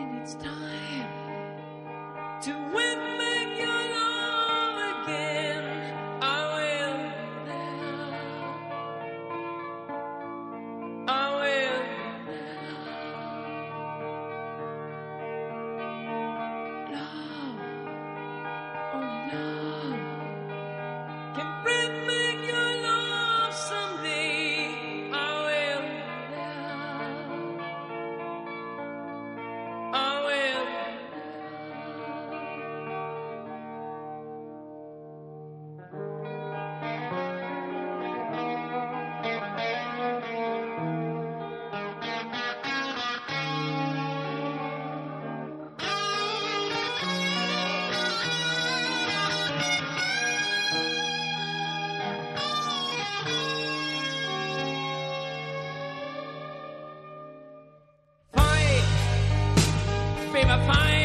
It's time to win baby, fight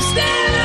I'm